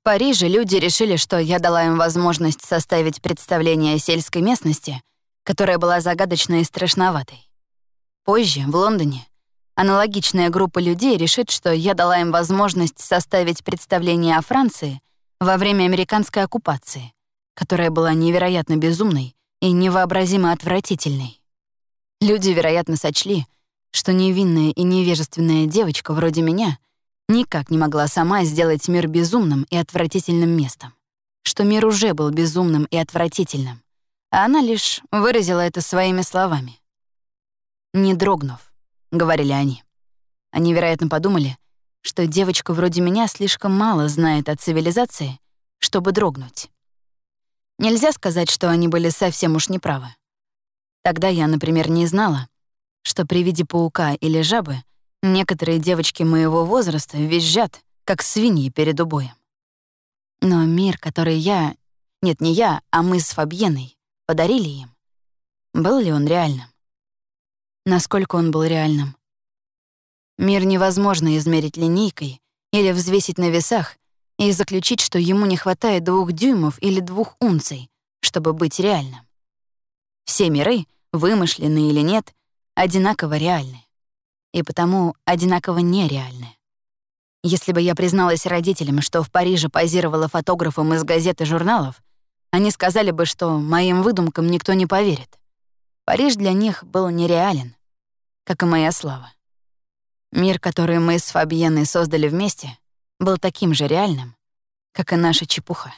В Париже люди решили, что я дала им возможность составить представление о сельской местности, которая была загадочной и страшноватой. Позже, в Лондоне, аналогичная группа людей решит, что я дала им возможность составить представление о Франции во время американской оккупации, которая была невероятно безумной и невообразимо отвратительной. Люди, вероятно, сочли, что невинная и невежественная девочка вроде меня никак не могла сама сделать мир безумным и отвратительным местом, что мир уже был безумным и отвратительным, а она лишь выразила это своими словами. «Не дрогнув», — говорили они. Они, вероятно, подумали, что девочка вроде меня слишком мало знает о цивилизации, чтобы дрогнуть. Нельзя сказать, что они были совсем уж неправы. Тогда я, например, не знала, что при виде паука или жабы некоторые девочки моего возраста визжат, как свиньи перед убоем. Но мир, который я... Нет, не я, а мы с Фабьеной подарили им, был ли он реальным? Насколько он был реальным? Мир невозможно измерить линейкой или взвесить на весах и заключить, что ему не хватает двух дюймов или двух унций, чтобы быть реальным. Все миры, вымышленные или нет, одинаково реальны. И потому одинаково нереальны. Если бы я призналась родителям, что в Париже позировала фотографом из газет и журналов, они сказали бы, что моим выдумкам никто не поверит. Париж для них был нереален, как и моя слава. Мир, который мы с Фабьеной создали вместе, был таким же реальным, как и наша чепуха.